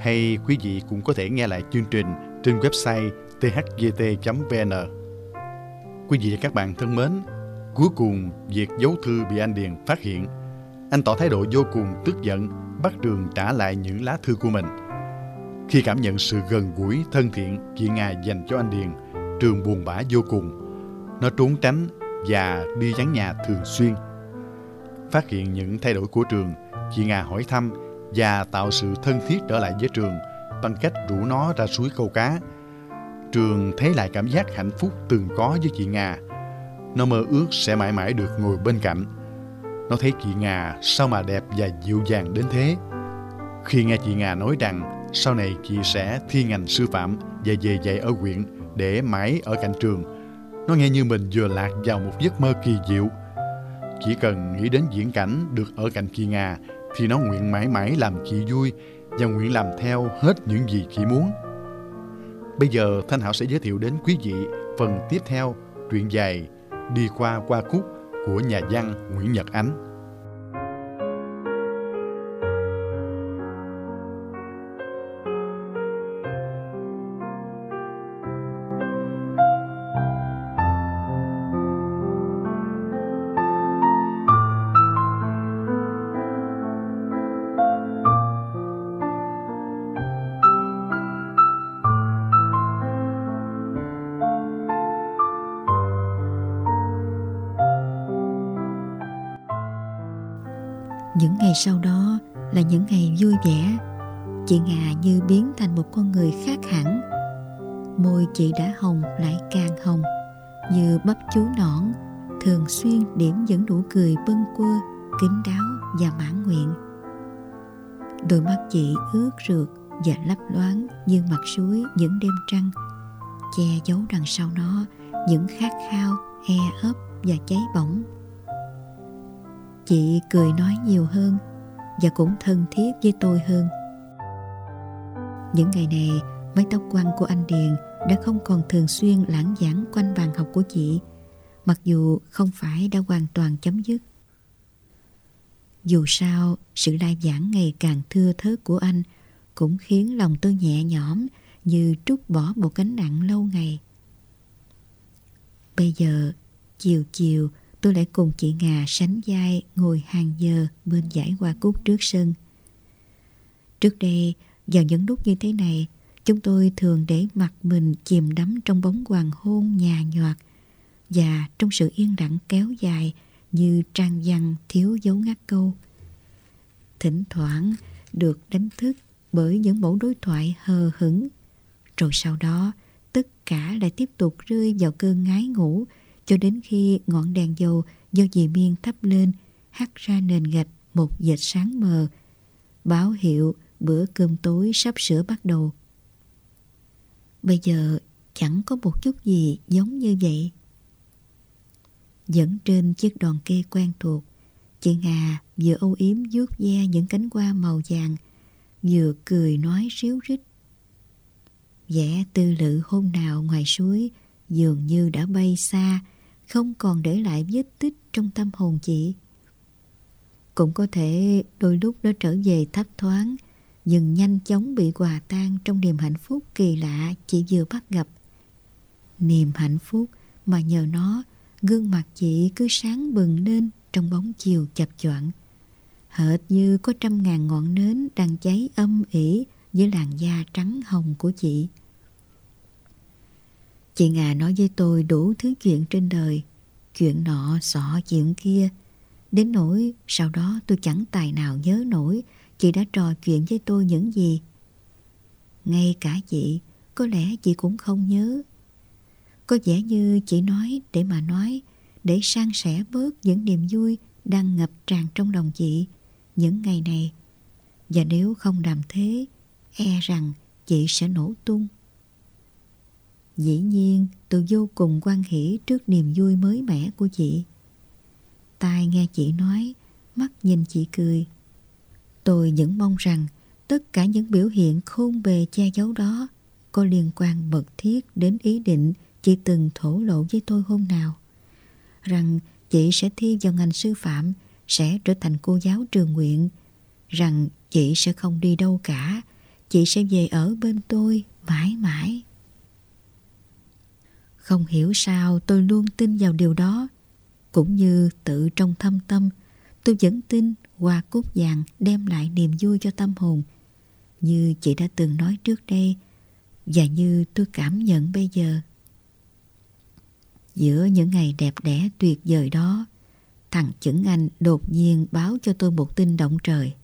Hay quý vị cũng có thể nghe lại chương trình trên website thgt.vn. Quý vị và các bạn thân mến, cuối cùng việc dấu thư bị anh Điền phát hiện. Anh tỏ thái độ vô cùng tức giận, bắt Trường trả lại những lá thư của mình. Khi cảm nhận sự gần gũi, thân thiện chị Nga dành cho anh Điền, Trường buồn bã vô cùng. Nó trốn tránh và đi vắng nhà thường xuyên. Phát hiện những thay đổi của Trường, chị Nga hỏi thăm và tạo sự thân thiết trở lại với Trường, bằng cách rủ nó ra suối câu cá. Trường thấy lại cảm giác hạnh phúc từng có với chị Nga. Nó mơ ước sẽ mãi mãi được ngồi bên cạnh. Nó thấy chị Nga sao mà đẹp và dịu dàng đến thế. Khi nghe chị Nga nói rằng sau này chị sẽ thi ngành sư phạm và về dạy ở huyện để mãi ở cạnh trường. Nó nghe như mình vừa lạc vào một giấc mơ kỳ diệu. Chỉ cần nghĩ đến diễn cảnh được ở cạnh chị Nga thì nó nguyện mãi mãi làm chị vui và nguyện làm theo hết những gì chị muốn. Bây giờ Thanh Hảo sẽ giới thiệu đến quý vị phần tiếp theo, truyện dài Đi qua qua khúc của nhà văn Nguyễn Nhật Ánh. Ngày sau đó là những ngày vui vẻ. Chị Ngà như biến thành một con người khác hẳn. Môi chị đã hồng lại càng hồng, Như bắp chú nõn, Thường xuyên điểm những nụ cười bâng quơ, Kín đáo và mãn nguyện. Đôi mắt chị ướt rượt và lấp loáng như mặt suối những đêm trăng, che giấu đằng sau nó những khát khao e ấp và cháy bỏng chị cười nói nhiều hơn và cũng thân thiết với tôi hơn. Những ngày này, mái tóc quăn của anh điền đã không còn thường xuyên lãng giảng quanh bàn học của chị, mặc dù không phải đã hoàn toàn chấm dứt. Dù sao, sự lai giảng ngày càng thưa thớt của anh cũng khiến lòng tôi nhẹ nhõm như trút bỏ một gánh nặng lâu ngày. Bây giờ, chiều chiều tôi lại cùng chị Ngà sánh vai ngồi hàng giờ bên giải hoa cúc trước sân. Trước đây, vào những lúc như thế này, chúng tôi thường để mặt mình chìm đắm trong bóng hoàng hôn nhà nhoạt và trong sự yên lặng kéo dài như trang văn thiếu dấu ngắt câu. Thỉnh thoảng được đánh thức bởi những mẫu đối thoại hờ hững. Rồi sau đó, tất cả lại tiếp tục rơi vào cơn ngái ngủ cho đến khi ngọn đèn dầu do dì Miên thắp lên hắt ra nền gạch một vệt sáng mờ, báo hiệu bữa cơm tối sắp sửa bắt đầu. Bây giờ chẳng có một chút gì giống như vậy. Dẫn trên chiếc đòn kê quen thuộc, chị Ngà vừa âu yếm vuốt ve những cánh hoa màu vàng, vừa cười nói ríu rít. Vẻ tư lự hôm nào ngoài suối dường như đã bay xa, không còn để lại vết tích trong tâm hồn chị. Cũng có thể đôi lúc nó trở về thấp thoáng, nhưng nhanh chóng bị hòa tan trong niềm hạnh phúc kỳ lạ chị vừa bắt gặp. Niềm hạnh phúc mà nhờ nó, gương mặt chị cứ sáng bừng lên trong bóng chiều chập choạng. Hệt như có trăm ngàn ngọn nến đang cháy âm ỉ dưới làn da trắng hồng của chị. Chị Ngà nói với tôi đủ thứ chuyện trên đời. Chuyện nọ xỏ chuyện kia. Đến nỗi sau đó tôi chẳng tài nào nhớ nổi chị đã trò chuyện với tôi những gì. Ngay cả chị, có lẽ chị cũng không nhớ. Có vẻ như chị nói để mà nói, để san sẻ bớt những niềm vui đang ngập tràn trong lòng chị những ngày này. Và nếu không làm thế, e rằng chị sẽ nổ tung. Dĩ nhiên tôi vô cùng quan hỷ trước niềm vui mới mẻ của chị. Tai nghe chị nói, mắt nhìn chị cười. Tôi vẫn mong rằng tất cả những biểu hiện khôn bề che giấu đó có liên quan mật thiết đến ý định chị từng thổ lộ với tôi hôm nào. Rằng chị sẽ thi vào ngành sư phạm, sẽ trở thành cô giáo trường nguyện, rằng chị sẽ không đi đâu cả, chị sẽ về ở bên tôi mãi mãi. Không hiểu sao tôi luôn tin vào điều đó, cũng như tự trong thâm tâm, tôi vẫn tin hoa cúc vàng đem lại niềm vui cho tâm hồn, như chị đã từng nói trước đây, và như tôi cảm nhận bây giờ. Giữa những ngày đẹp đẽ tuyệt vời đó, thằng chững Anh đột nhiên báo cho tôi một tin động trời.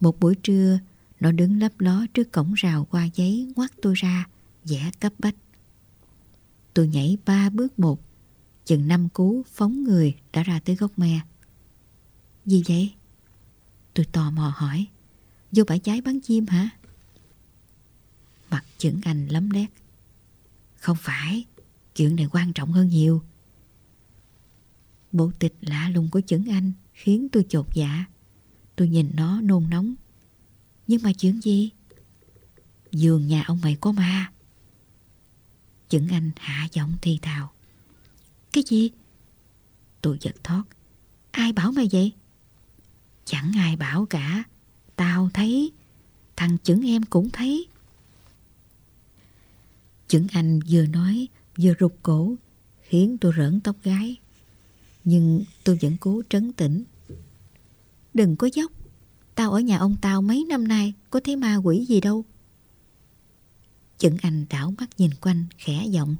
Một buổi trưa, nó đứng lấp ló trước cổng rào qua giấy ngoắt tôi ra, vẻ cấp bách. Tôi nhảy ba bước một, chừng năm cú phóng người đã ra tới gốc me. Gì vậy? Tôi tò mò hỏi. Vô bãi trái bắn chim hả? Mặt chững anh lấm lét. Không phải, chuyện này quan trọng hơn nhiều. Bộ tịch lạ lùng của chững anh khiến tôi chột dạ. Tôi nhìn nó nôn nóng. Nhưng mà chuyện gì? Giường nhà ông mày có ma. Chững anh hạ giọng thi thào. Cái gì? Tôi giật thoát. Ai bảo mày vậy? Chẳng ai bảo cả. Tao thấy. Thằng chững em cũng thấy. Chững anh vừa nói, vừa rụt cổ, khiến tôi rỡn tóc gái. Nhưng tôi vẫn cố trấn tĩnh. Đừng có dốc. Tao ở nhà ông tao mấy năm nay, có thấy ma quỷ gì đâu chẩn anh đảo mắt nhìn quanh khẽ giọng.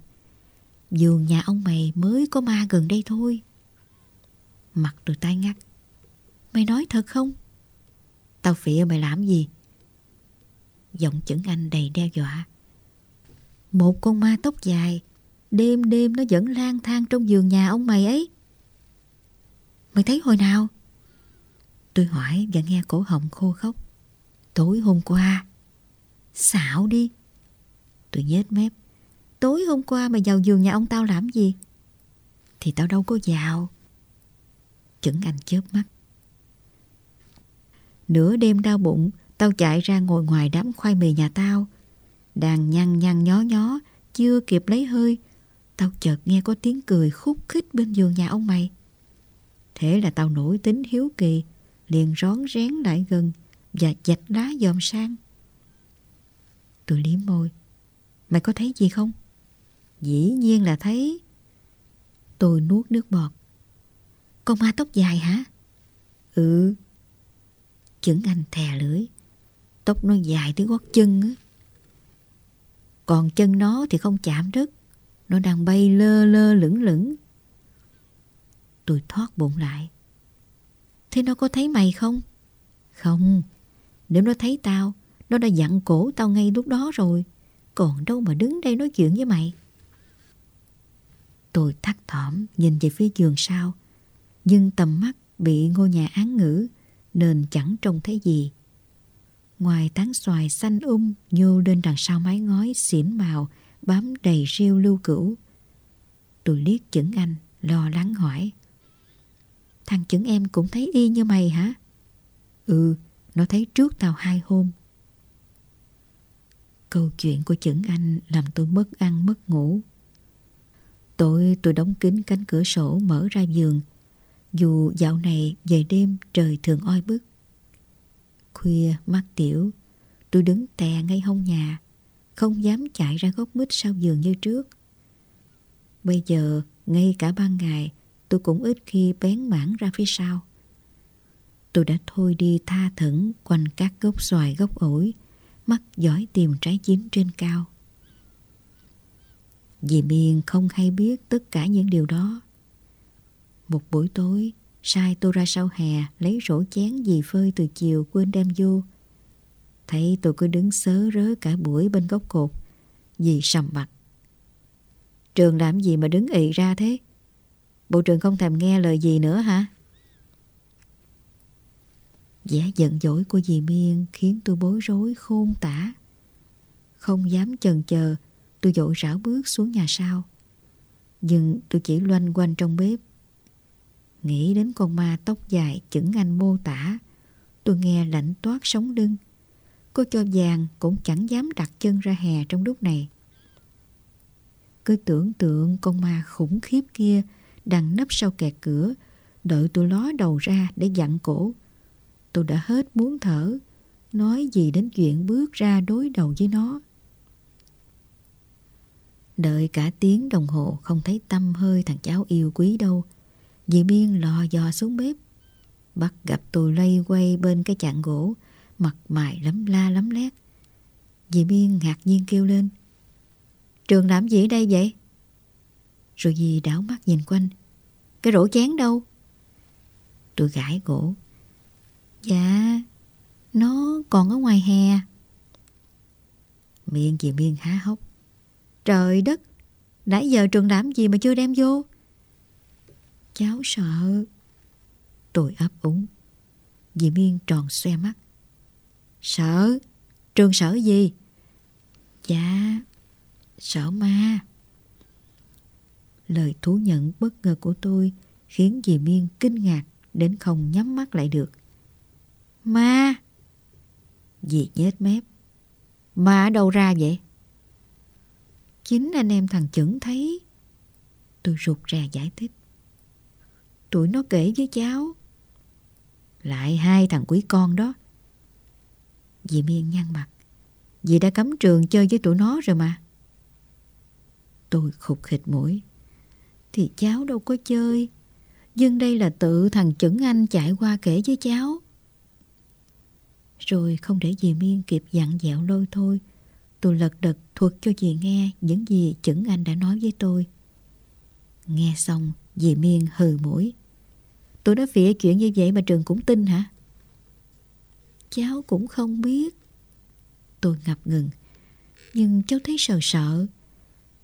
Vườn nhà ông mày mới có ma gần đây thôi. Mặt tôi tai ngắt. Mày nói thật không? Tao phịa mày làm gì? Giọng Chẩn anh đầy đe dọa. Một con ma tóc dài, đêm đêm nó vẫn lang thang trong giường nhà ông mày ấy. Mày thấy hồi nào? Tôi hỏi và nghe cổ họng khô khốc. Tối hôm qua. Xạo đi. Tôi nhếch mép. Tối hôm qua mày vào giường nhà ông tao làm gì? Thì tao đâu có vào. Chững anh chớp mắt. Nửa đêm đau bụng, tao chạy ra ngồi ngoài đám khoai mì nhà tao. Đang nhăn nhăn nhó nhó, chưa kịp lấy hơi. Tao chợt nghe có tiếng cười khúc khích bên giường nhà ông mày. Thế là tao nổi tính hiếu kỳ, liền rón rén lại gần và dạch lá dòm sang. Tôi liếm môi. Mày có thấy gì không? Dĩ nhiên là thấy. Tôi nuốt nước bọt. Con ma tóc dài hả? Ừ. Chứng anh thè lưỡi. Tóc nó dài tới gót chân á. Còn chân nó thì không chạm đất. Nó đang bay lơ lơ lửng lửng. Tôi thoát bụng lại. Thế nó có thấy mày không? Không. Nếu nó thấy tao, nó đã dặn cổ tao ngay lúc đó rồi. Còn đâu mà đứng đây nói chuyện với mày. Tôi thắt thỏm nhìn về phía giường sau. Nhưng tầm mắt bị ngôi nhà án ngữ nên chẳng trông thấy gì. Ngoài tán xoài xanh um nhô lên đằng sau mái ngói xỉn màu bám đầy rêu lưu cửu. Tôi liếc chững anh, lo lắng hỏi. Thằng chững em cũng thấy y như mày hả? Ừ, nó thấy trước tao hai hôm. Câu chuyện của chững anh làm tôi mất ăn mất ngủ. Tôi tôi đóng kín cánh cửa sổ mở ra giường. Dù dạo này về đêm trời thường oi bức. Khuya mắt tiểu, tôi đứng tè ngay hông nhà, không dám chạy ra góc mít sau giường như trước. Bây giờ, ngay cả ban ngày, tôi cũng ít khi bén mảng ra phía sau. Tôi đã thôi đi tha thẩn quanh các gốc xoài gốc ổi, mắt dõi tìm trái chín trên cao. Dì Miên không hay biết tất cả những điều đó. Một buổi tối, sai tôi ra sau hè lấy rổ chén dì phơi từ chiều quên đem vô. Thấy tôi cứ đứng sớ rớ cả buổi bên góc cột, dì sầm mặt. Trường làm gì mà đứng ị ra thế? Bộ trường không thèm nghe lời gì nữa hả? Vẻ giận dỗi của dì Miên khiến tôi bối rối khôn tả. Không dám chần chờ, tôi dội rảo bước xuống nhà sau. Nhưng tôi chỉ loanh quanh trong bếp. Nghĩ đến con ma tóc dài chững anh mô tả, tôi nghe lạnh toát sống lưng. Cô cho vàng cũng chẳng dám đặt chân ra hè trong lúc này. Cứ tưởng tượng con ma khủng khiếp kia đang nấp sau kẹt cửa, đợi tôi ló đầu ra để dặn cổ. Tôi đã hết muốn thở, nói gì đến chuyện bước ra đối đầu với nó. Đợi cả tiếng đồng hồ không thấy tâm hơi thằng cháu yêu quý đâu. Dì Biên lò dò xuống bếp. Bắt gặp tôi lây quay bên cái chạn gỗ, mặt mày lấm la lấm lét. Dì Biên ngạc nhiên kêu lên. Trường làm gì ở đây vậy? Rồi dì đảo mắt nhìn quanh. Cái rổ chén đâu? Tôi gãi gỗ. Dạ, nó còn ở ngoài hè. Miệng chị Miên há hốc. Trời đất, nãy giờ trường làm gì mà chưa đem vô? Cháu sợ. Tôi ấp úng. Dì Miên tròn xoe mắt. Sợ? Trường sợ gì? Dạ, sợ ma. Lời thú nhận bất ngờ của tôi khiến dì Miên kinh ngạc đến không nhắm mắt lại được. Ma! Dì nhếch mép. Ma ở đâu ra vậy? Chính anh em thằng chững thấy. Tôi rụt rè giải thích. Tụi nó kể với cháu. Lại hai thằng quý con đó. Dì Miên nhăn mặt. Dì đã cấm trường chơi với tụi nó rồi mà. Tôi khục khịch mũi. Thì cháu đâu có chơi. Nhưng đây là tự thằng chững anh chạy qua kể với cháu. Rồi không để dì Miên kịp dặn dẹo lôi thôi. Tôi lật đật thuật cho dì nghe những gì chững anh đã nói với tôi. Nghe xong, dì Miên hừ mũi. Tôi đã phịa chuyện như vậy mà trường cũng tin hả? Cháu cũng không biết. Tôi ngập ngừng. Nhưng cháu thấy sợ sợ.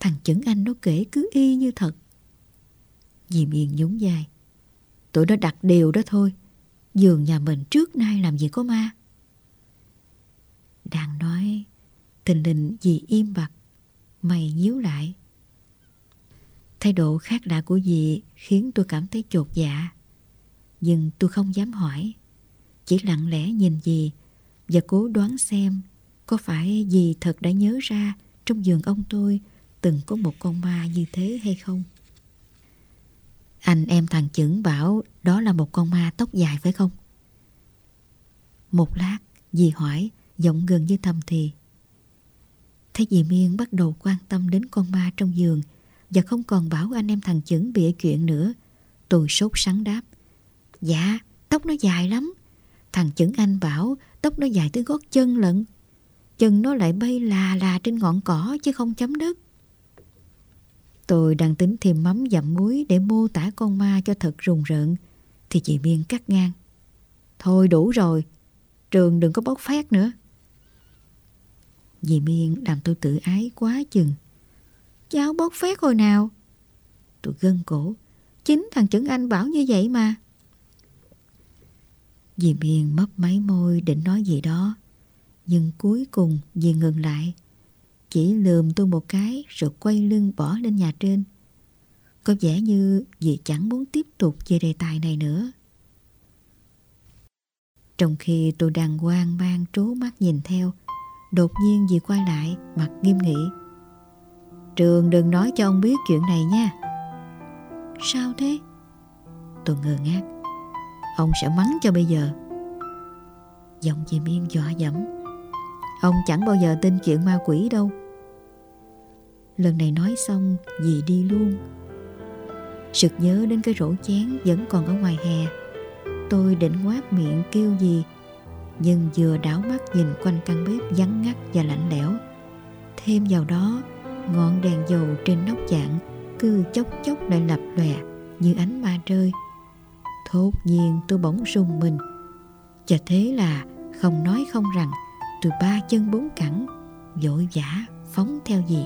Thằng chững anh nó kể cứ y như thật. Dì Miên nhún dài. Tụi nó đặt điều đó thôi. Giường nhà mình trước nay làm gì có ma. Đang nói, tình linh dì im bặt, mày nhíu lại. Thái độ khác lạ của dì khiến tôi cảm thấy chột dạ. Nhưng tôi không dám hỏi. Chỉ lặng lẽ nhìn dì và cố đoán xem có phải dì thật đã nhớ ra trong giường ông tôi từng có một con ma như thế hay không. Anh em thằng chững bảo đó là một con ma tóc dài phải không? Một lát, dì hỏi, giọng gần như thầm thì. Thấy dì Miên bắt đầu quan tâm đến con ma trong giường và không còn bảo anh em thằng chững bịa chuyện nữa. Tôi sốt sắng đáp. Dạ, tóc nó dài lắm. Thằng chững anh bảo tóc nó dài tới gót chân lận. Chân nó lại bay là là trên ngọn cỏ chứ không chấm đất. Tôi đang tính thêm mắm dặm muối để mô tả con ma cho thật rùng rợn. Thì chị Miên cắt ngang. Thôi đủ rồi. Trường đừng có bốc phát nữa. Dì Miên làm tôi tự ái quá chừng. Cháu bốc phét hồi nào? Tôi gân cổ. Chính thằng Trấn Anh bảo như vậy mà. Dì Miên mấp máy môi định nói gì đó. Nhưng cuối cùng dì ngừng lại. Chỉ lườm tôi một cái rồi quay lưng bỏ lên nhà trên. Có vẻ như dì chẳng muốn tiếp tục về đề tài này nữa. Trong khi tôi đang hoang mang trố mắt nhìn theo, đột nhiên dì quay lại, mặt nghiêm nghị. Trường đừng nói cho ông biết chuyện này nha. Sao thế? Tôi ngơ ngác. Ông sẽ mắng cho bây giờ. Giọng dì Miên dọa dẫm. Ông chẳng bao giờ tin chuyện ma quỷ đâu. Lần này nói xong, dì đi luôn Sực nhớ đến cái rổ chén vẫn còn ở ngoài hè Tôi định quát miệng kêu gì nhưng vừa đảo mắt nhìn quanh căn bếp vắng ngắt và lạnh lẽo. Thêm vào đó, Ngọn đèn dầu trên nóc chạn Cứ chốc chốc lại lập lòe Như ánh ma rơi. Thốt nhiên tôi bỗng rùng mình. Và thế là không nói không rằng, Tôi ba chân bốn cẳng, Vội vã phóng theo gì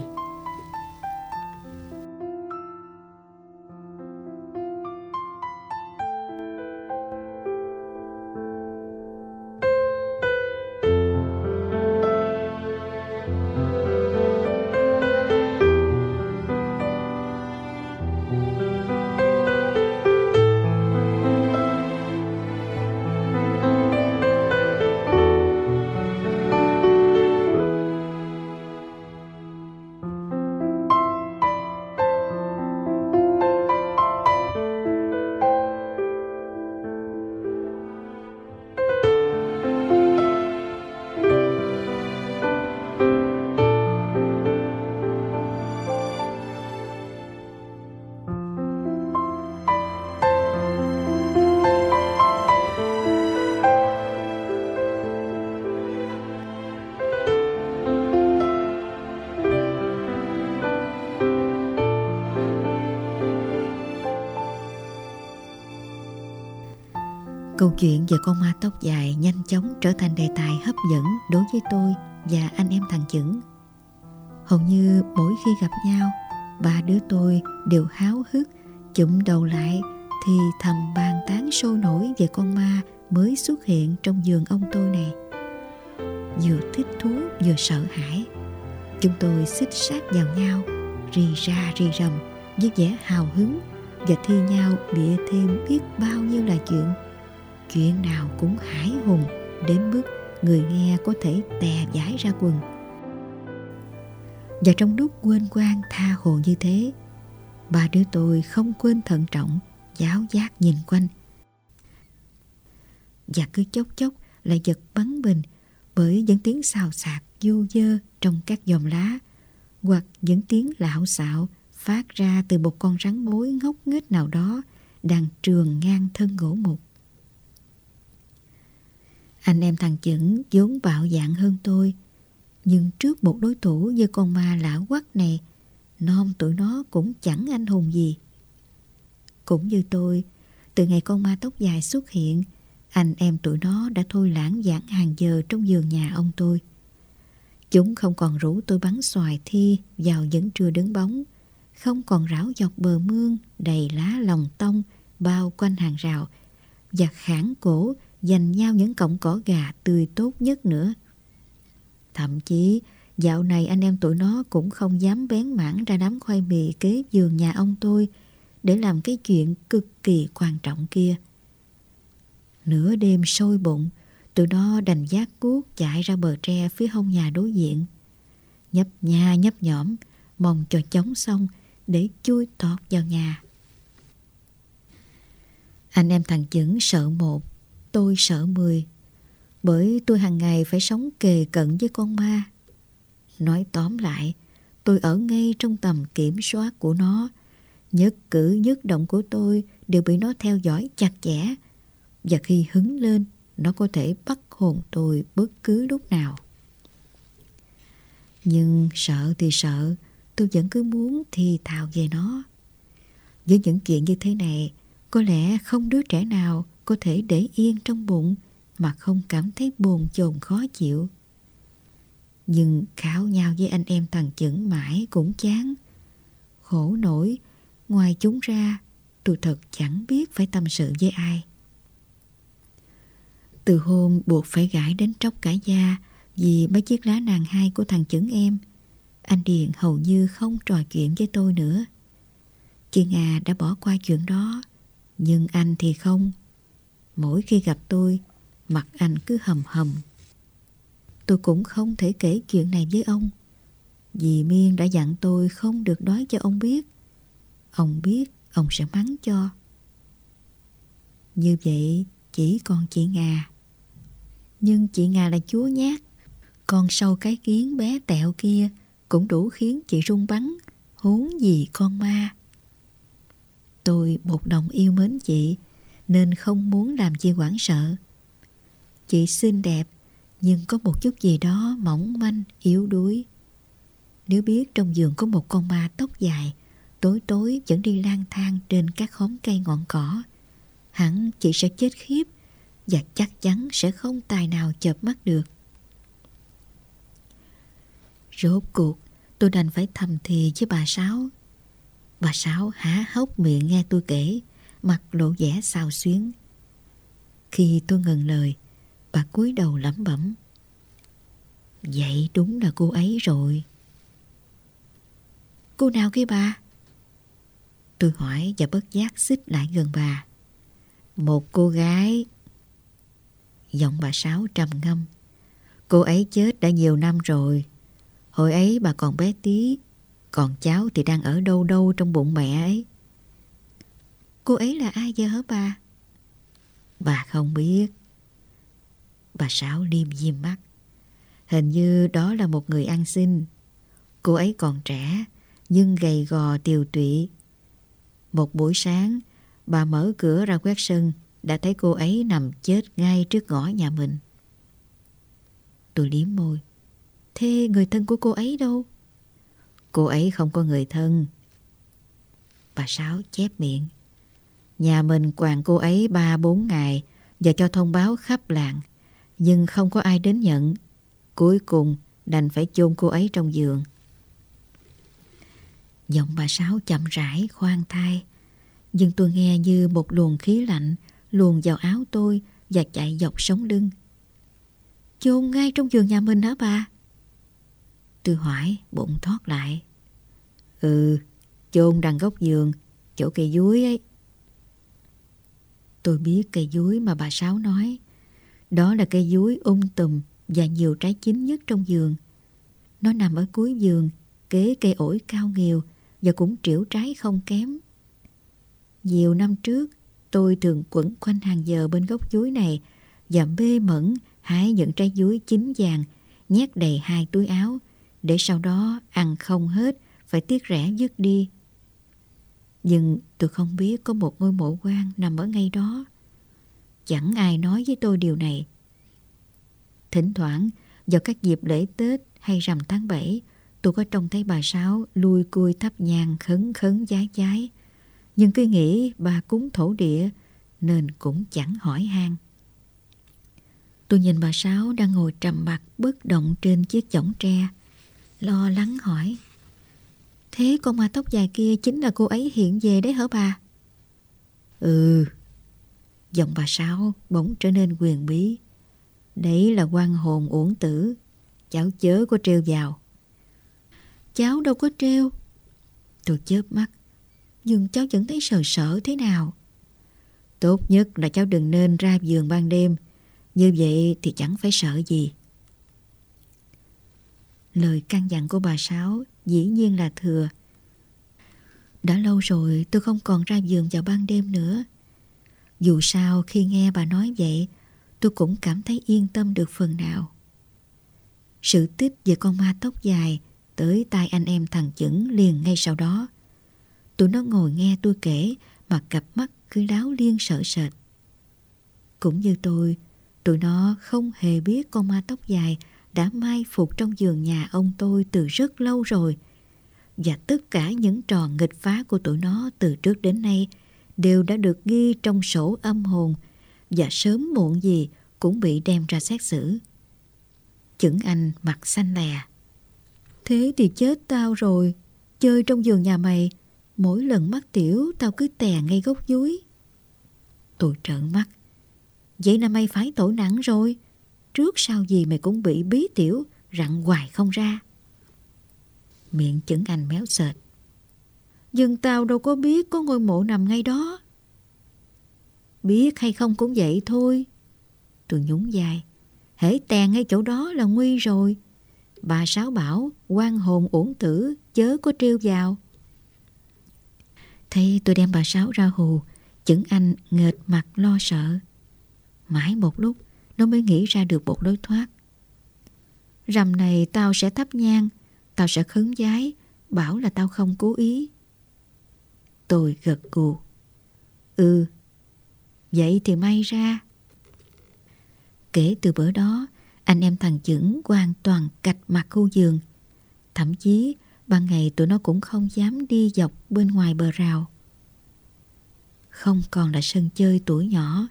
Câu chuyện về con ma tóc dài nhanh chóng trở thành đề tài hấp dẫn đối với tôi và anh em thằng chững. Hầu như mỗi khi gặp nhau, ba đứa tôi đều háo hức chụm đầu lại thì thầm bàn tán sôi nổi về con ma mới xuất hiện trong giường ông tôi này. Vừa thích thú vừa sợ hãi. Chúng tôi xích sát vào nhau, rì ra rì rầm với vẻ hào hứng và thi nhau bịa thêm biết bao nhiêu là chuyện. Chuyện nào cũng hãi hùng đến mức người nghe có thể tè giải ra quần. Và trong lúc quên quan tha hồ như thế, ba đứa tôi không quên thận trọng, giáo giác nhìn quanh. Và cứ chốc chốc lại giật bắn mình bởi những tiếng xào xạc du dơ trong các dòm lá hoặc những tiếng lạo xạo phát ra từ một con rắn mối ngốc nghếch nào đó đang trường ngang thân gỗ mục. Anh em thằng chững vốn bạo dạng hơn tôi, nhưng trước một đối thủ như con ma lão quắc này, non tụi nó cũng chẳng anh hùng gì. Cũng như tôi, từ ngày con ma tóc dài xuất hiện, anh em tụi nó đã thôi lãng giảng hàng giờ trong giường nhà ông tôi. Chúng không còn rủ tôi bắn xoài thi vào những trưa đứng bóng, không còn rảo dọc bờ mương đầy lá lòng tông bao quanh hàng rào và khản cổ dành nhau những cọng cỏ gà tươi tốt nhất nữa. Thậm chí dạo này anh em tụi nó cũng không dám bén mảng ra đám khoai mì kế giường nhà ông tôi để làm cái chuyện cực kỳ quan trọng kia. Nửa đêm sôi bụng, tụi nó đành giác cuốc chạy ra bờ tre phía hông nhà đối diện. Nhấp nha nhấp nhõm, mong cho chống xong để chui tọt vào nhà. Anh em thằng chứng sợ một, tôi sợ mười. Bởi tôi hàng ngày phải sống kề cận với con ma. Nói tóm lại, tôi ở ngay trong tầm kiểm soát của nó. Nhất cử nhất động của tôi đều bị nó theo dõi chặt chẽ. Và khi hứng lên, nó có thể bắt hồn tôi bất cứ lúc nào. Nhưng sợ thì sợ, tôi vẫn cứ muốn thì thào về nó. Với những chuyện như thế này, có lẽ không đứa trẻ nào có thể để yên trong bụng mà không cảm thấy bồn chồn khó chịu. Nhưng khảo nhau với anh em thằng chững mãi cũng chán. Khổ nổi, ngoài chúng ra, tôi thật chẳng biết phải tâm sự với ai. Từ hôm buộc phải gãi đến tróc cả da vì mấy chiếc lá nàng hai của thằng chững em, anh Điền hầu như không trò chuyện với tôi nữa. Chị Nga đã bỏ qua chuyện đó, nhưng anh thì không. Mỗi khi gặp tôi, mặt anh cứ hầm hầm. Tôi cũng không thể kể chuyện này với ông. Dì Miên đã dặn tôi không được nói cho ông biết. Ông biết, ông sẽ mắng cho. Như vậy, chỉ còn chị Ngà, Nhưng chị Ngà là chúa nhát. Con sâu cái kiến bé tẹo kia cũng đủ khiến chị run bắn, huống gì con ma. Tôi một đồng yêu mến chị, nên không muốn làm chị hoảng sợ. Chị xinh đẹp, nhưng có một chút gì đó mỏng manh, yếu đuối. Nếu biết trong giường có một con ma tóc dài, tối tối vẫn đi lang thang trên các khóm cây ngọn cỏ, hẳn chị sẽ chết khiếp và chắc chắn sẽ không tài nào chợp mắt được. Rốt cuộc, tôi đành phải thầm thì với bà Sáu. Bà Sáu há hốc miệng nghe tôi kể, mặt lộ vẻ xao xuyến. Khi tôi ngừng lời, bà cúi đầu lẩm bẩm. Vậy đúng là cô ấy rồi. Cô nào kia bà? Tôi hỏi và bất giác xích lại gần bà. Một cô gái. Giọng bà Sáu trầm ngâm. Cô ấy chết đã nhiều năm rồi. Hồi ấy bà còn bé tí, còn cháu thì đang ở đâu đâu trong bụng mẹ ấy. Cô ấy là ai giờ hả bà? Bà không biết. Bà Sáu liêm diêm mắt. Hình như đó là một người ăn xin. Cô ấy còn trẻ, nhưng gầy gò tiều tụy. Một buổi sáng, bà mở cửa ra quét sân, đã thấy cô ấy nằm chết ngay trước ngõ nhà mình. Tôi liếm môi. Thế người thân của cô ấy đâu? Cô ấy không có người thân. Bà Sáu chép miệng. Nhà mình quàng cô ấy ba bốn ngày và cho thông báo khắp làng. Nhưng không có ai đến nhận. Cuối cùng đành phải chôn cô ấy trong giường. Giọng bà Sáu chậm rãi, khoan thai. Nhưng tôi nghe như một luồng khí lạnh luồn vào áo tôi và chạy dọc sống lưng. Chôn ngay trong giường nhà mình hả bà? Tôi hỏi, bụng thoát lại. Ừ, chôn đằng góc giường, chỗ cây dúi ấy. Tôi biết cây dúi mà bà Sáu nói. Đó là cây dúi ung um tùm và nhiều trái chín nhất trong giường. Nó nằm ở cuối giường, kế cây ổi cao nghèo và cũng triểu trái không kém. Nhiều năm trước, tôi thường quẩn quanh hàng giờ bên gốc dúi này và mê mẩn hái những trái dúi chín vàng, nhét đầy hai túi áo, để sau đó ăn không hết, phải tiếc rẻ dứt đi. Nhưng tôi không biết có một ngôi mộ quan nằm ở ngay đó. Chẳng ai nói với tôi điều này. Thỉnh thoảng, vào các dịp lễ Tết hay rằm tháng 7, tôi có trông thấy bà Sáu lui cui thắp nhang khấn khấn giái giái. Nhưng cứ nghĩ bà cúng thổ địa nên cũng chẳng hỏi han. Tôi nhìn bà Sáu đang ngồi trầm mặt bất động trên chiếc chõng tre. Lo lắng hỏi. Thế con ma tóc dài kia chính là cô ấy hiện về đấy hả bà? Ừ. Giọng bà Sáu bỗng trở nên quyền bí. Đấy là quan hồn uổng tử. Cháu chớ có trêu vào. Cháu đâu có trêu. Tôi chớp mắt. Nhưng cháu vẫn thấy sợ sợ thế nào. Tốt nhất là cháu đừng nên ra giường ban đêm. Như vậy thì chẳng phải sợ gì. Lời căn dặn của bà Sáu dĩ nhiên là thừa. Đã lâu rồi tôi không còn ra giường vào ban đêm nữa. Dù sao khi nghe bà nói vậy, tôi cũng cảm thấy yên tâm được phần nào. Sự tích về con ma tóc dài tới tai anh em thằng chững liền ngay sau đó. Tụi nó ngồi nghe tôi kể mà cặp mắt cứ láo liên sợ sệt. Cũng như tôi, tụi nó không hề biết con ma tóc dài đã mai phục trong giường nhà ông tôi từ rất lâu rồi. Và tất cả những trò nghịch phá của tụi nó từ trước đến nay đều đã được ghi trong sổ âm hồn và sớm muộn gì cũng bị đem ra xét xử. Chững anh mặt xanh lè. Thế thì chết tao rồi, chơi trong giường nhà mày, mỗi lần mắc tiểu tao cứ tè ngay gốc dúi. Tôi trợn mắt. Vậy là mày phải tội nặng rồi. Trước sau gì mày cũng bị bí tiểu, rặn hoài không ra. Miệng chững anh méo sệt. Nhưng tao đâu có biết có ngôi mộ nằm ngay đó. Biết hay không cũng vậy thôi. Tôi nhún dài. Hễ tèn ngay chỗ đó là nguy rồi. Bà Sáu bảo quan hồn uổng tử chớ có trêu vào. Thấy tôi đem bà Sáu ra hù, chững anh nghệt mặt lo sợ. Mãi một lúc, nó mới nghĩ ra được một lối thoát. Rằm này tao sẽ thắp nhang, tao sẽ khấn giái, bảo là tao không cố ý. Tôi gật gù. Ừ, vậy thì may ra. Kể từ bữa đó, anh em thằng chững hoàn toàn cạch mặt khu giường. Thậm chí, ban ngày tụi nó cũng không dám đi dọc bên ngoài bờ rào. Không còn là sân chơi tuổi nhỏ,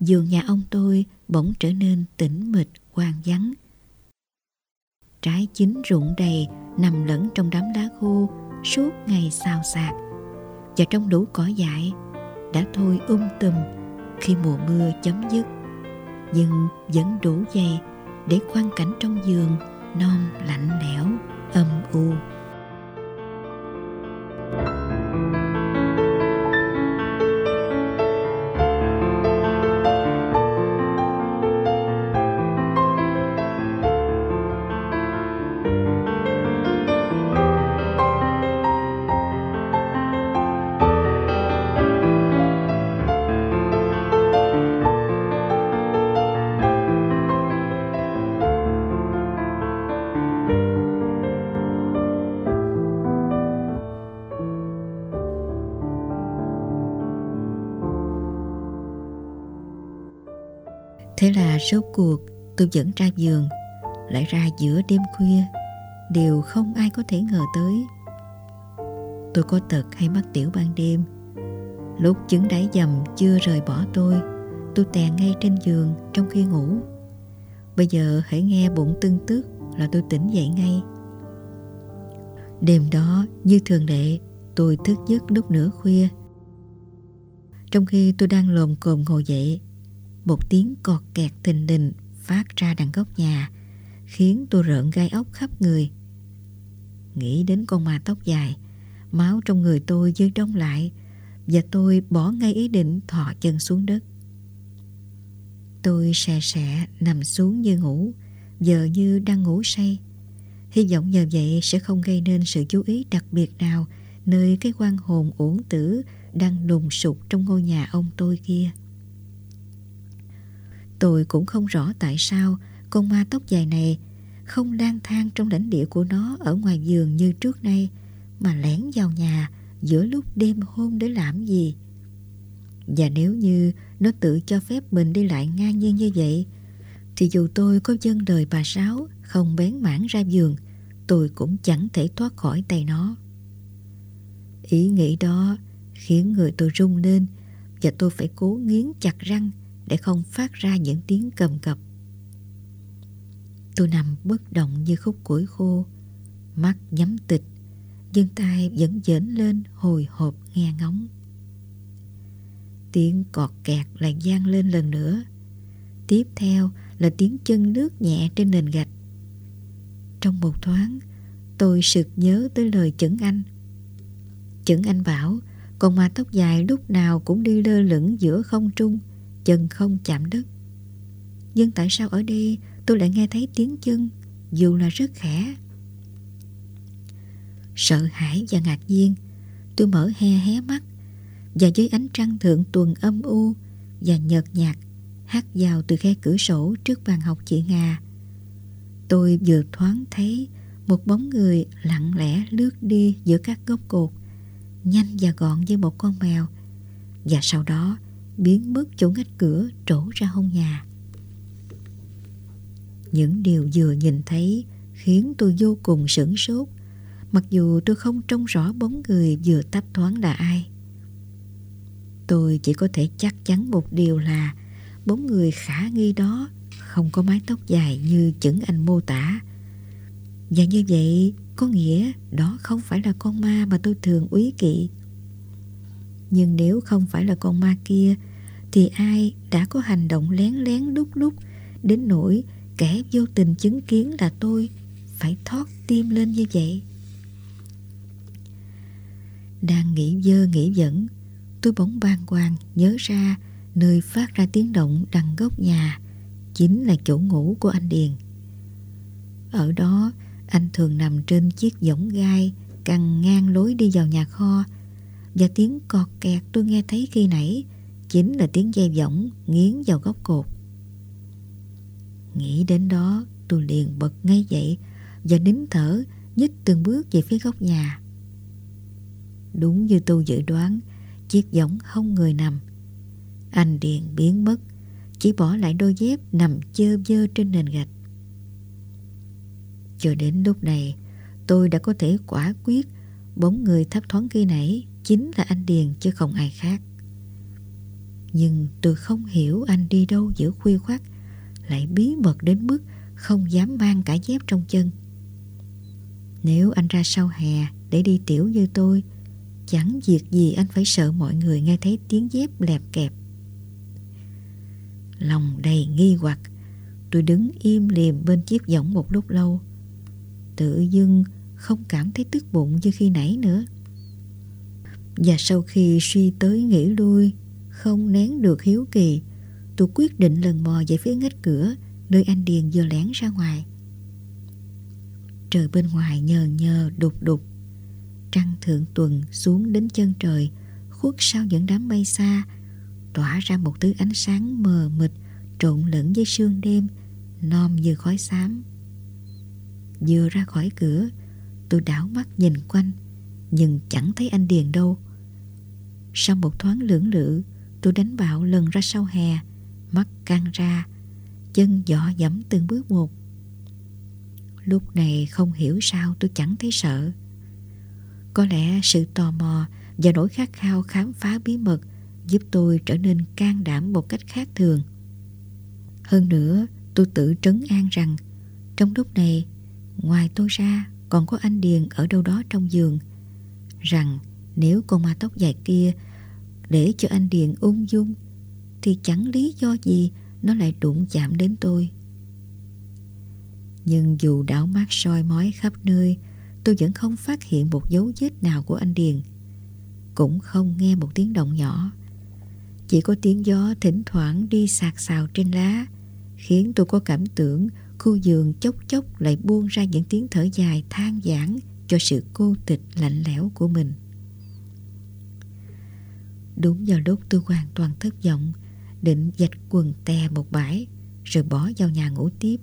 giường nhà ông tôi bỗng trở nên tĩnh mịch, hoang vắng. Trái chín rụng đầy nằm lẫn trong đám lá khô suốt ngày xào xạc. Và trong lũ cỏ dại đã thôi um tùm khi mùa mưa chấm dứt. Nhưng vẫn đủ dày để khoan cảnh trong giường non lạnh lẽo âm u. Thế rốt cuộc tôi dẫn ra giường Lại ra giữa đêm khuya Điều không ai có thể ngờ tới Tôi có tật hay mắc tiểu ban đêm Lúc chứng đáy dầm chưa rời bỏ tôi tôi tè ngay trên giường trong khi ngủ. Bây giờ hãy nghe bụng tưng tức là tôi tỉnh dậy ngay. Đêm đó như thường lệ tôi thức giấc lúc nửa khuya. Trong khi tôi đang lồm cồm ngồi dậy, một tiếng cọt kẹt thình lình phát ra đằng góc nhà khiến tôi rợn gai ốc khắp người. Nghĩ đến con ma tóc dài, máu trong người tôi dư đông lại và tôi bỏ ngay ý định thọ chân xuống đất. Tôi sè sẹ nằm xuống như ngủ, giờ như đang ngủ say. Hy vọng nhờ vậy sẽ không gây nên sự chú ý đặc biệt nào nơi cái quan hồn uổng tử đang lùng sụp trong ngôi nhà ông tôi kia. Tôi cũng không rõ tại sao con ma tóc dài này không lang thang trong lãnh địa của nó ở ngoài giường như trước nay, mà lén vào nhà giữa lúc đêm hôm để làm gì. Và nếu như nó tự cho phép mình đi lại ngang nhiên như vậy, thì dù tôi có dân đời bà Sáu không bén mảng ra giường, tôi cũng chẳng thể thoát khỏi tay nó. Ý nghĩ đó khiến người tôi rung lên và tôi phải cố nghiến chặt răng để không phát ra những tiếng cầm cập. Tôi nằm bất động như khúc củi khô, mắt nhắm tịch, nhưng tai vẫn dễn lên hồi hộp nghe ngóng. Tiếng cọt kẹt lại gian lên lần nữa. Tiếp theo là tiếng chân nước nhẹ trên nền gạch. Trong một thoáng, tôi sực nhớ tới lời chẩn anh. Chẩn anh bảo, con ma tóc dài lúc nào cũng đi lơ lửng giữa không trung, chân không chạm đất. Nhưng tại sao ở đây tôi lại nghe thấy tiếng chân, dù là rất khẽ? Sợ hãi và ngạc nhiên, tôi mở he hé mắt, và dưới ánh trăng thượng tuần âm u và nhợt nhạt hát vào từ khe cửa sổ trước bàn học chị Nga. Tôi vừa thoáng thấy một bóng người lặng lẽ lướt đi giữa các gốc cột, nhanh và gọn như một con mèo, và sau đó biến mất chỗ ngách cửa trổ ra hông nhà. Những điều vừa nhìn thấy khiến tôi vô cùng sửng sốt, mặc dù tôi không trông rõ bóng người vừa tấp thoáng là ai. Tôi chỉ có thể chắc chắn một điều là bóng người khả nghi đó không có mái tóc dài như chữ anh mô tả. Và như vậy có nghĩa đó không phải là con ma mà tôi thường úy kỵ. Nhưng nếu không phải là con ma kia thì ai đã có hành động lén lén đúc đúc đến nỗi kẻ vô tình chứng kiến là tôi phải thoát tim lên như vậy. Đang nghĩ dơ nghĩ dẫn Tôi bỗng bàng hoàng nhớ ra nơi phát ra tiếng động đằng góc nhà chính là chỗ ngủ của anh Điền. Ở đó, anh thường nằm trên chiếc võng gai căng ngang lối đi vào nhà kho và tiếng cọt kẹt tôi nghe thấy khi nãy chính là tiếng dây võng nghiến vào góc cột. Nghĩ đến đó, tôi liền bật ngay dậy và nín thở nhích từng bước về phía góc nhà. Đúng như tôi dự đoán, chiếc võng không người nằm. Anh Điền biến mất, chỉ bỏ lại đôi dép nằm chơ vơ trên nền gạch. Cho đến lúc này, tôi đã có thể quả quyết bóng người thấp thoáng khi nãy chính là anh Điền chứ không ai khác. Nhưng tôi không hiểu anh đi đâu giữa khuya khoắt, lại bí mật đến mức không dám mang cả dép trong chân. Nếu anh ra sau hè để đi tiểu như tôi, Chẳng việc gì anh phải sợ mọi người nghe thấy tiếng dép lẹp kẹp. Lòng đầy nghi hoặc, Tôi đứng im liềm bên chiếc võng một lúc lâu. Tự dưng không cảm thấy tức bụng như khi nãy nữa. Và sau khi suy tới nghĩ lui không nén được hiếu kỳ. Tôi quyết định lần mò về phía ngách cửa, Nơi anh Điền vừa lén ra ngoài. Trời bên ngoài nhờ nhờ đục đục. Trăng thượng tuần xuống đến chân trời, Khuất sau những đám mây xa. Tỏa ra một thứ ánh sáng mờ mịt, Trộn lẫn với sương đêm Nom như khói xám. Vừa ra khỏi cửa, Tôi đảo mắt nhìn quanh, Nhưng chẳng thấy anh Điền đâu. Sau một thoáng lưỡng lự Tôi đánh bạo lần ra sau hè Mắt căng ra Chân dọ dẫm từng bước một Lúc này không hiểu sao tôi chẳng thấy sợ có lẽ sự tò mò và nỗi khát khao khám phá bí mật giúp tôi trở nên can đảm một cách khác thường. Hơn nữa, tôi tự trấn an rằng trong lúc này, ngoài tôi ra còn có anh Điền ở đâu đó trong giường. Rằng nếu con ma tóc dài kia để cho anh Điền ung dung thì chẳng lý do gì nó lại đụng chạm đến tôi. Nhưng dù đảo mắt soi mói khắp nơi, tôi vẫn không phát hiện một dấu vết nào của anh Điền. Cũng không nghe một tiếng động nhỏ. Chỉ có tiếng gió thỉnh thoảng đi sạc xào trên lá, khiến tôi có cảm tưởng khu giường chốc chốc lại buông ra những tiếng thở dài than giảng cho sự cô tịch lạnh lẽo của mình. Đúng vào lúc tôi hoàn toàn thất vọng, định dạch quần tè một bãi, rồi bỏ vào nhà ngủ tiếp,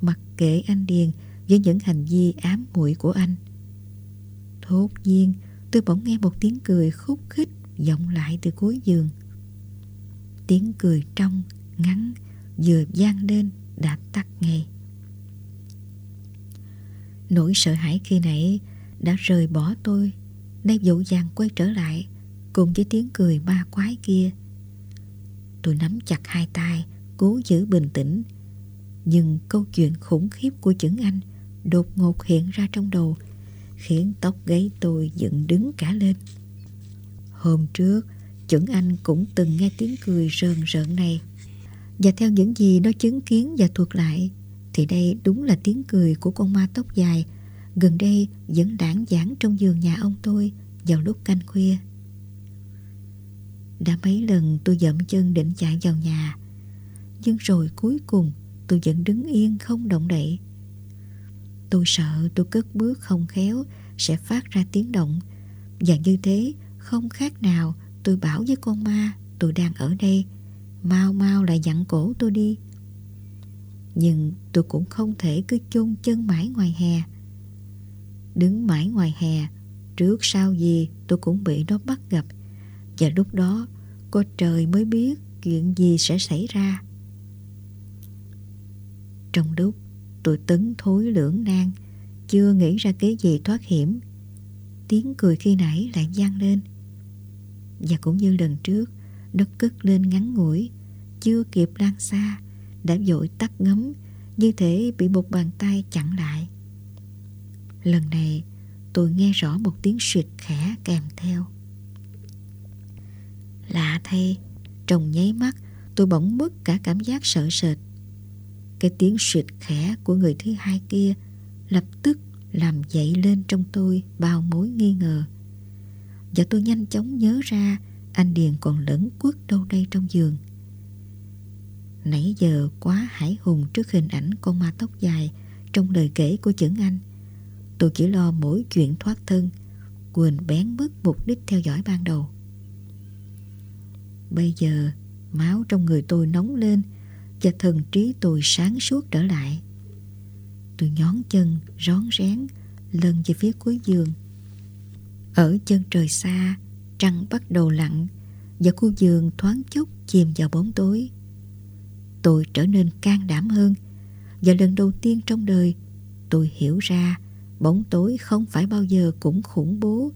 mặc kệ anh Điền với những hành vi ám muội của anh. Thốt nhiên, tôi bỗng nghe một tiếng cười khúc khích vọng lại từ cuối giường. Tiếng cười trong, ngắn, vừa gian lên đã tắt ngay. Nỗi sợ hãi khi nãy đã rời bỏ tôi, nay dỗ dàng quay trở lại cùng với tiếng cười ma quái kia. Tôi nắm chặt hai tay, cố giữ bình tĩnh. Nhưng câu chuyện khủng khiếp của chữ anh đột ngột hiện ra trong đầu, khiến tóc gáy tôi dựng đứng cả lên. Hôm trước, chuẩn anh cũng từng nghe tiếng cười rờn rợn này. Và theo những gì nó chứng kiến và thuật lại, thì đây đúng là tiếng cười của con ma tóc dài, gần đây vẫn đảng giảng trong giường nhà ông tôi vào lúc canh khuya. Đã mấy lần tôi dậm chân định chạy vào nhà, Nhưng rồi cuối cùng tôi vẫn đứng yên không động đậy. Tôi sợ tôi cất bước không khéo Sẽ phát ra tiếng động, Và như thế không khác nào Tôi bảo với con ma tôi đang ở đây, Mau mau lại dặn cổ tôi đi. Nhưng tôi cũng không thể cứ chôn chân mãi ngoài hè. Đứng mãi ngoài hè, Trước sau gì tôi cũng bị nó bắt gặp và lúc đó có trời mới biết chuyện gì sẽ xảy ra. Trong lúc tôi tấn thối lưỡng nan, chưa nghĩ ra cái gì thoát hiểm, tiếng cười khi nãy lại vang lên. Và cũng như lần trước, nó cất lên ngắn ngủi, chưa kịp lan xa, đã vội tắt ngấm, như thể bị một bàn tay chặn lại. Lần này, tôi nghe rõ một tiếng suyệt khẽ kèm theo. Lạ thay, trong nháy mắt tôi bỗng mất cả cảm giác sợ sệt. Cái tiếng suyệt khẽ của người thứ hai kia lập tức làm dậy lên trong tôi bao mối nghi ngờ. Và tôi nhanh chóng nhớ ra anh Điền còn lẫn quất đâu đây trong giường. Nãy giờ quá hải hùng trước hình ảnh con ma tóc dài trong lời kể của chữ anh. Tôi chỉ lo mỗi chuyện thoát thân, quên bén mất mục đích theo dõi ban đầu. Bây giờ máu trong người tôi nóng lên và thần trí tôi sáng suốt trở lại. Tôi nhón chân, rón rén, lần về phía cuối giường. Ở chân trời xa, trăng bắt đầu lặn và khu giường thoáng chốc chìm vào bóng tối. Tôi trở nên can đảm hơn và lần đầu tiên trong đời tôi hiểu ra bóng tối không phải bao giờ cũng khủng bố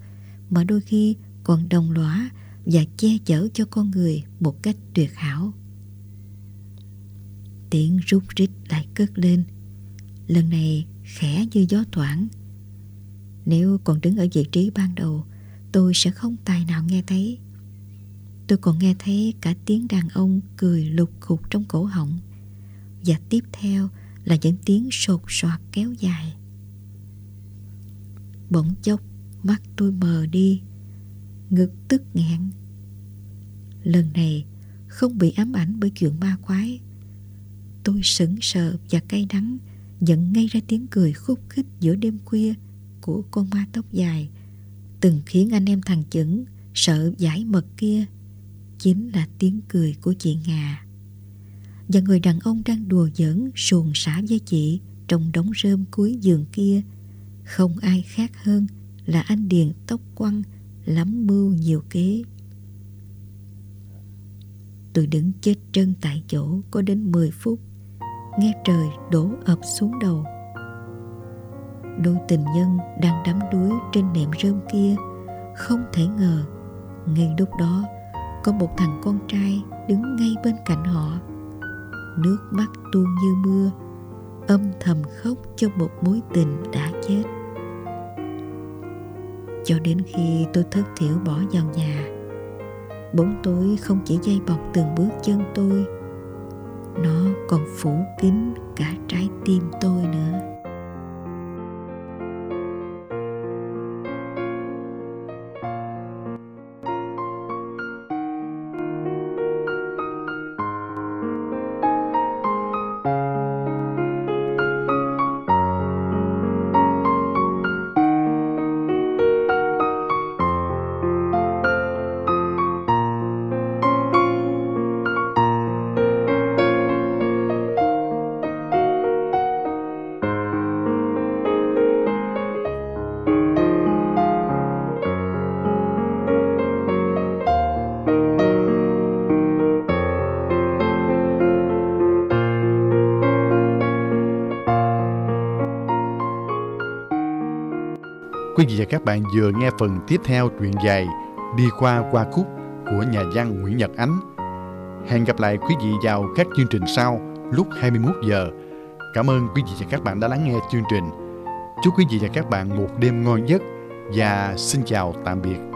mà đôi khi còn đồng lõa và che chở cho con người một cách tuyệt hảo. Tiếng rút rít lại cất lên, lần này khẽ như gió thoảng. Nếu còn đứng ở vị trí ban đầu, tôi sẽ không tài nào nghe thấy. Tôi còn nghe thấy cả tiếng đàn ông cười lục khục trong cổ họng và tiếp theo là những tiếng sột soạt kéo dài. Bỗng chốc mắt tôi mờ đi ngực tức nghẹn. Lần này không bị ám ảnh bởi chuyện ma quái. Tôi sững sờ và cay đắng nhận ngay ra tiếng cười khúc khích giữa đêm khuya của con ma tóc dài, từng khiến anh em thằng chững sợ giải mật kia chính là tiếng cười của chị Ngà. Và người đàn ông đang đùa giỡn xuồng xả với chị trong đống rơm cuối giường kia không ai khác hơn là anh Điền tóc quăng lắm mưu nhiều kế. Tôi đứng chết chân tại chỗ có đến 10 phút, nghe trời đổ ập xuống đầu. Đôi tình nhân đang đắm đuối trên nệm rơm kia không thể ngờ ngay lúc đó có một thằng con trai đứng ngay bên cạnh họ nước mắt tuôn như mưa âm thầm khóc cho một mối tình đã chết cho đến khi tôi thất thiểu bỏ vào nhà, bóng tối không chỉ dây bọc từng bước chân tôi, nó còn phủ kín cả trái tim tôi nữa. Quý vị và các bạn vừa nghe phần tiếp theo truyện dài Đi qua qua khúc của nhà văn Nguyễn Nhật Ánh. Hẹn gặp lại quý vị vào các chương trình sau, lúc 21 giờ. Cảm ơn quý vị và các bạn đã lắng nghe chương trình. Chúc quý vị và các bạn một đêm ngon giấc và xin chào tạm biệt.